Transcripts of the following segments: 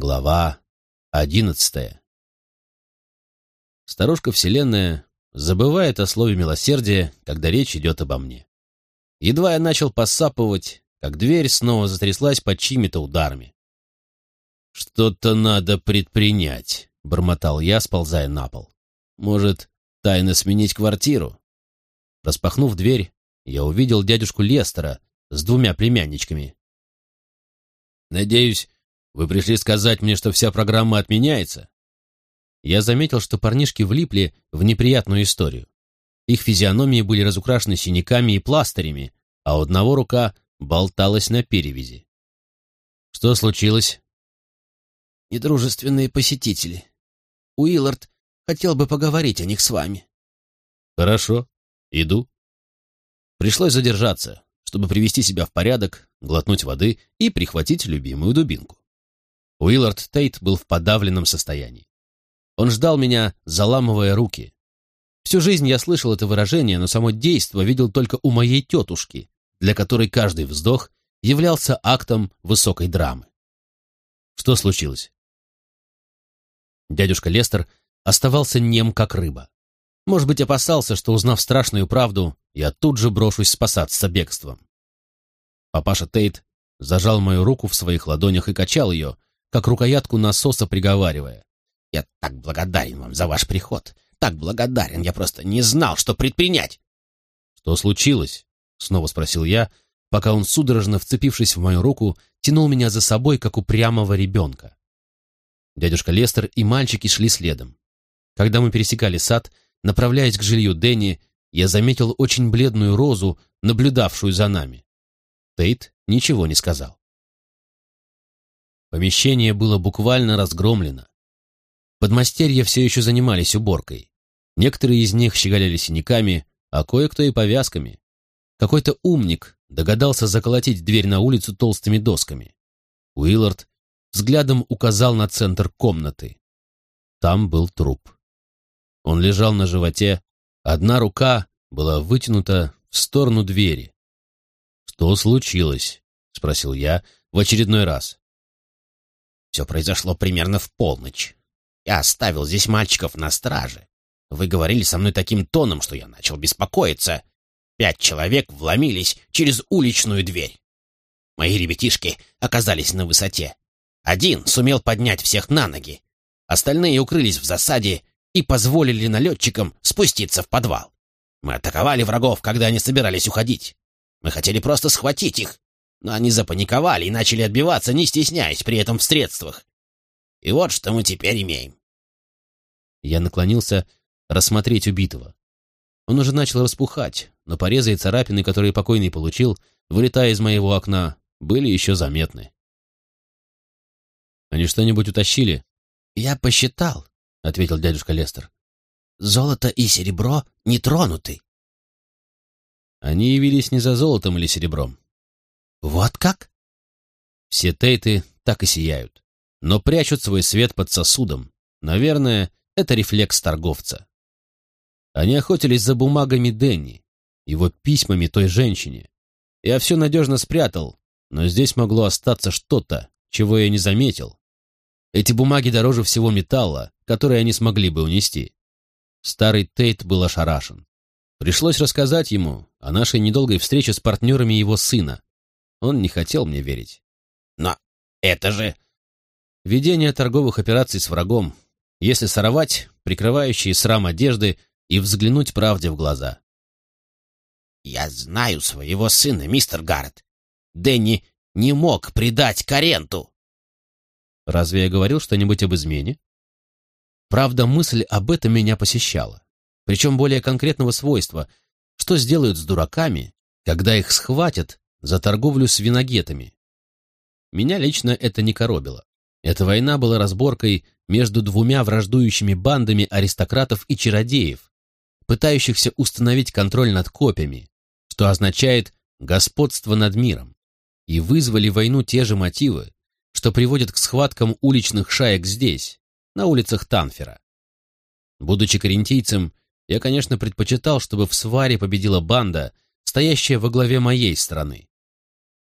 Глава одиннадцатая Старушка Вселенная забывает о слове милосердия, когда речь идет обо мне. Едва я начал посапывать, как дверь снова затряслась под чьими-то ударами. «Что-то надо предпринять», — бормотал я, сползая на пол. «Может, тайно сменить квартиру?» Распахнув дверь, я увидел дядюшку Лестера с двумя племянничками. «Надеюсь, вы пришли сказать мне, что вся программа отменяется?» Я заметил, что парнишки влипли в неприятную историю. Их физиономии были разукрашены синяками и пластырями, а у одного рука болталась на перевязи. «Что случилось?» «Недружественные посетители. Уиллард хотел бы поговорить о них с вами». «Хорошо, иду». Пришлось задержаться, чтобы привести себя в порядок, глотнуть воды и прихватить любимую дубинку. Уиллард Тейт был в подавленном состоянии. Он ждал меня, заламывая руки. Всю жизнь я слышал это выражение, но само действо видел только у моей тетушки, для которой каждый вздох являлся актом высокой драмы. Что случилось? Дядюшка Лестер оставался нем, как рыба. Может быть, опасался, что, узнав страшную правду, я тут же брошусь спасаться бегством. Папаша Тейт зажал мою руку в своих ладонях и качал ее, как рукоятку насоса приговаривая. «Я так благодарен вам за ваш приход. Так благодарен, я просто не знал, что предпринять». «Что случилось?» — снова спросил я, пока он, судорожно вцепившись в мою руку, тянул меня за собой, как упрямого ребенка. Дядюшка Лестер и мальчики шли следом. Когда мы пересекали сад, направляясь к жилью Дэнни, я заметил очень бледную розу, наблюдавшую за нами. Тейт ничего не сказал. Помещение было буквально разгромлено. Подмастерья все еще занимались уборкой. Некоторые из них щеголяли синяками, а кое-кто и повязками. Какой-то умник догадался заколотить дверь на улицу толстыми досками. Уиллард взглядом указал на центр комнаты. Там был труп. Он лежал на животе, одна рука была вытянута в сторону двери. «Что случилось?» — спросил я в очередной раз. Все произошло примерно в полночь. Я оставил здесь мальчиков на страже. Вы говорили со мной таким тоном, что я начал беспокоиться. Пять человек вломились через уличную дверь. Мои ребятишки оказались на высоте. Один сумел поднять всех на ноги. Остальные укрылись в засаде и позволили налетчикам спуститься в подвал. Мы атаковали врагов, когда они собирались уходить. Мы хотели просто схватить их, но они запаниковали и начали отбиваться, не стесняясь при этом в средствах. И вот что мы теперь имеем. Я наклонился рассмотреть убитого. Он уже начал распухать, но порезы и царапины, которые покойный получил, вылетая из моего окна, были еще заметны. «Они что-нибудь утащили?» «Я посчитал», — ответил дядюшка Лестер. «Золото и серебро не тронуты». Они явились не за золотом или серебром. «Вот как?» Все тейты так и сияют, но прячут свой свет под сосудом. Наверное, это рефлекс торговца. Они охотились за бумагами Денни, его письмами той женщине. Я все надежно спрятал, но здесь могло остаться что-то, чего я не заметил. Эти бумаги дороже всего металла, который они смогли бы унести. Старый Тейт был ошарашен. Пришлось рассказать ему о нашей недолгой встрече с партнерами его сына, он не хотел мне верить. Но это же... Ведение торговых операций с врагом, если сорвать прикрывающие срам одежды и взглянуть правде в глаза. «Я знаю своего сына, мистер Гаррет. Дэнни не мог предать Каренту». «Разве я говорил что-нибудь об измене?» Правда, мысль об этом меня посещала. Причем более конкретного свойства. Что сделают с дураками, когда их схватят за торговлю с виногетами. Меня лично это не коробило. Эта война была разборкой между двумя враждующими бандами аристократов и чародеев, пытающихся установить контроль над копьями, что означает господство над миром, и вызвали войну те же мотивы, что приводят к схваткам уличных шаек здесь, на улицах Танфера. Будучи карентийцем, я, конечно, предпочитал, чтобы в сваре победила банда, стоящая во главе моей страны.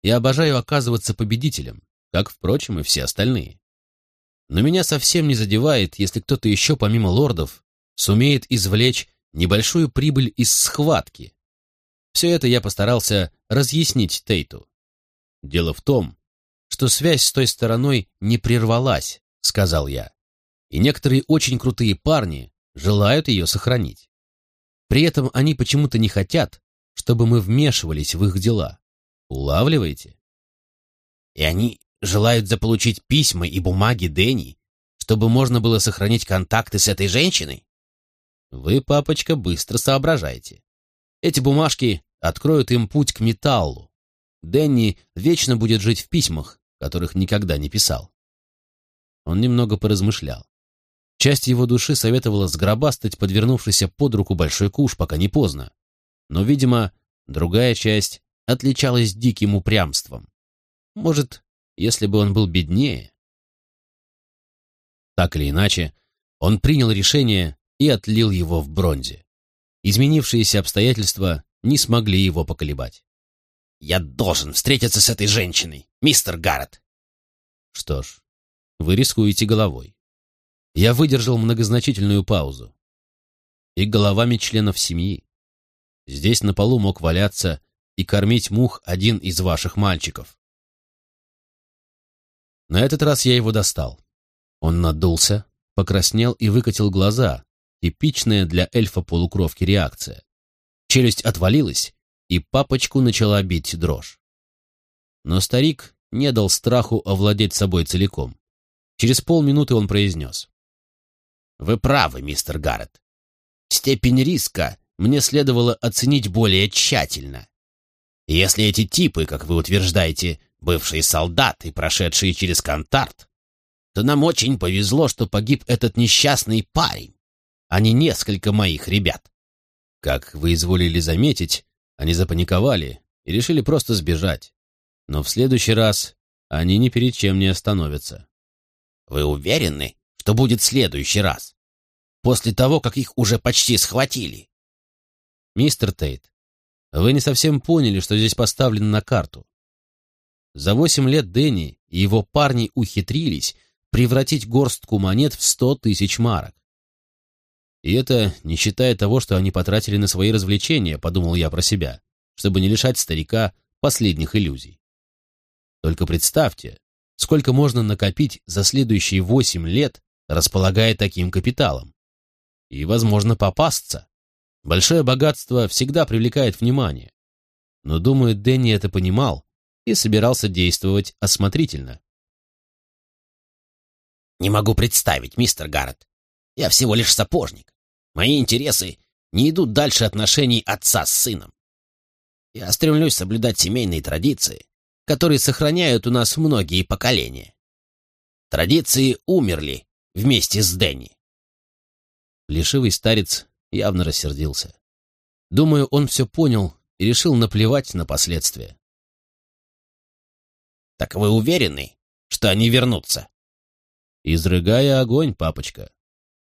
Я обожаю оказываться победителем, как, впрочем, и все остальные. Но меня совсем не задевает, если кто-то еще, помимо лордов, сумеет извлечь небольшую прибыль из схватки. Все это я постарался разъяснить Тейту. Дело в том, что связь с той стороной не прервалась, сказал я, и некоторые очень крутые парни желают ее сохранить. При этом они почему-то не хотят, чтобы мы вмешивались в их дела. Улавливаете? И они желают заполучить письма и бумаги Дэнни, чтобы можно было сохранить контакты с этой женщиной? Вы, папочка, быстро соображаете. Эти бумажки откроют им путь к металлу. Дэнни вечно будет жить в письмах, которых никогда не писал. Он немного поразмышлял. Часть его души советовала сгробастать подвернувшийся под руку большой куш, пока не поздно. Но, видимо, другая часть отличалась диким упрямством. Может, если бы он был беднее? Так или иначе, он принял решение и отлил его в бронзе. Изменившиеся обстоятельства не смогли его поколебать. «Я должен встретиться с этой женщиной, мистер Гаррет!» Что ж, вы рискуете головой. Я выдержал многозначительную паузу. И головами членов семьи. Здесь на полу мог валяться и кормить мух один из ваших мальчиков. На этот раз я его достал. Он надулся, покраснел и выкатил глаза, типичная для эльфа-полукровки реакция. Челюсть отвалилась, и папочку начала бить дрожь. Но старик не дал страху овладеть собой целиком. Через полминуты он произнес. «Вы правы, мистер Гаррет. Степень риска мне следовало оценить более тщательно. Если эти типы, как вы утверждаете, бывшие солдаты, прошедшие через контарт, то нам очень повезло, что погиб этот несчастный парень, а не несколько моих ребят. Как вы изволили заметить, они запаниковали и решили просто сбежать. Но в следующий раз они ни перед чем не остановятся. Вы уверены, что будет следующий раз? После того, как их уже почти схватили? Мистер Тейт, вы не совсем поняли, что здесь поставлено на карту. За восемь лет Дэнни и его парни ухитрились превратить горстку монет в сто тысяч марок. И это не считая того, что они потратили на свои развлечения, подумал я про себя, чтобы не лишать старика последних иллюзий. Только представьте, сколько можно накопить за следующие восемь лет, располагая таким капиталом. И, возможно, попасться. Большое богатство всегда привлекает внимание. Но, думаю, Дэнни это понимал и собирался действовать осмотрительно. «Не могу представить, мистер Гаррет. Я всего лишь сапожник. Мои интересы не идут дальше отношений отца с сыном. Я стремлюсь соблюдать семейные традиции, которые сохраняют у нас многие поколения. Традиции умерли вместе с Дэнни». Лишивый старец явно рассердился. Думаю, он все понял и решил наплевать на последствия. Так вы уверены, что они вернутся? Изрыгая огонь, папочка.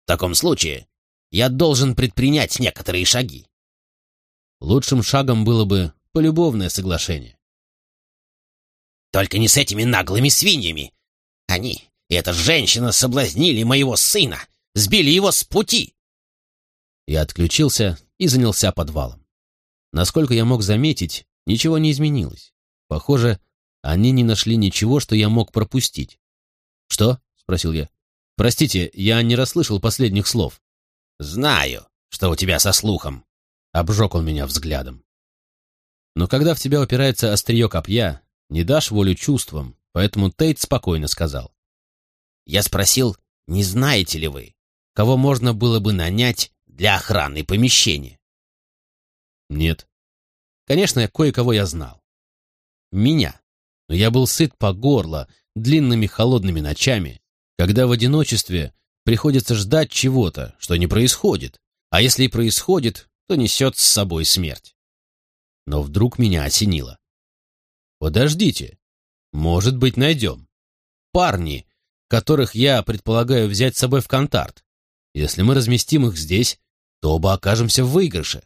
В таком случае я должен предпринять некоторые шаги. Лучшим шагом было бы полюбовное соглашение. Только не с этими наглыми свиньями. Они и эта женщина соблазнили моего сына, сбили его с пути. Я отключился и занялся подвалом. Насколько я мог заметить, ничего не изменилось. Похоже, они не нашли ничего, что я мог пропустить. «Что?» — спросил я. «Простите, я не расслышал последних слов». «Знаю, что у тебя со слухом», — обжег он меня взглядом. Но когда в тебя упирается острие копья, не дашь волю чувствам, поэтому Тейт спокойно сказал. «Я спросил, не знаете ли вы, кого можно было бы нанять для охраны помещения?» «Нет. Конечно, кое-кого я знал. Меня но я был сыт по горло длинными холодными ночами, когда в одиночестве приходится ждать чего-то, что не происходит, а если и происходит, то несет с собой смерть. Но вдруг меня осенило. Подождите, может быть, найдем. Парни, которых я предполагаю взять с собой в контакт. Если мы разместим их здесь, то оба окажемся в выигрыше.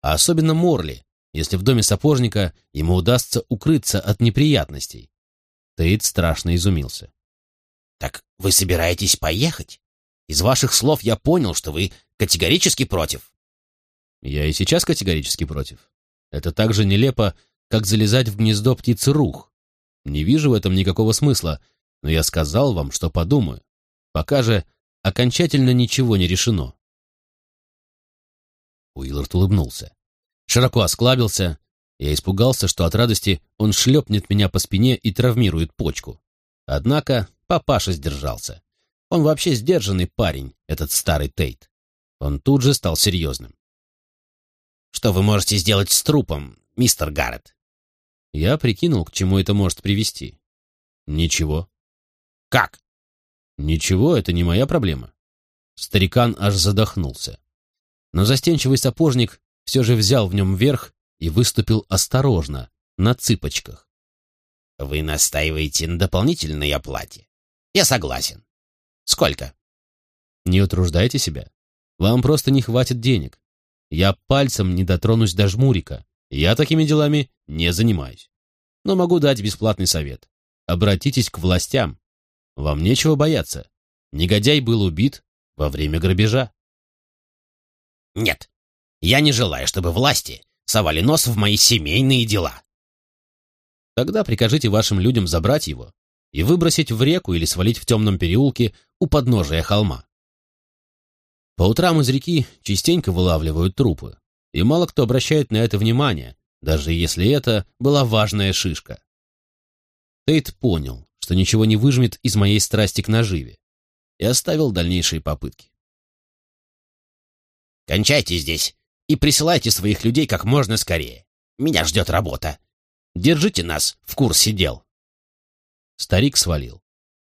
А особенно Морли, если в доме сапожника ему удастся укрыться от неприятностей. Тейт страшно изумился. Так вы собираетесь поехать? Из ваших слов я понял, что вы категорически против. Я и сейчас категорически против. Это так же нелепо, как залезать в гнездо птицы рух. Не вижу в этом никакого смысла, но я сказал вам, что подумаю. Пока же окончательно ничего не решено. Уиллард улыбнулся. Широко осклабился. Я испугался, что от радости он шлепнет меня по спине и травмирует почку. Однако папаша сдержался. Он вообще сдержанный парень, этот старый Тейт. Он тут же стал серьезным. «Что вы можете сделать с трупом, мистер Гаррет?» Я прикинул, к чему это может привести. Ничего. «Как?» Ничего, это не моя проблема. Старикан аж задохнулся. Но застенчивый сапожник все же взял в нем верх и выступил осторожно, на цыпочках. «Вы настаиваете на дополнительной оплате? Я согласен. Сколько?» «Не утруждайте себя. Вам просто не хватит денег. Я пальцем не дотронусь до жмурика. Я такими делами не занимаюсь. Но могу дать бесплатный совет. Обратитесь к властям. Вам нечего бояться. Негодяй был убит во время грабежа. Нет, я не желаю, чтобы власти совали нос в мои семейные дела. Тогда прикажите вашим людям забрать его и выбросить в реку или свалить в темном переулке у подножия холма. По утрам из реки частенько вылавливают трупы, и мало кто обращает на это внимание, даже если это была важная шишка. Тейт понял, что ничего не выжмет из моей страсти к наживе, и оставил дальнейшие попытки. «Кончайте здесь и присылайте своих людей как можно скорее. Меня ждет работа. Держите нас в курсе дел». Старик свалил,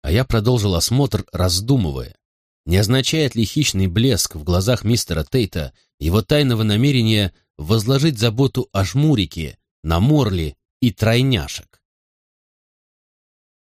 а я продолжил осмотр, раздумывая, не означает ли хищный блеск в глазах мистера Тейта его тайного намерения возложить заботу о жмурике на морли и тройняшек?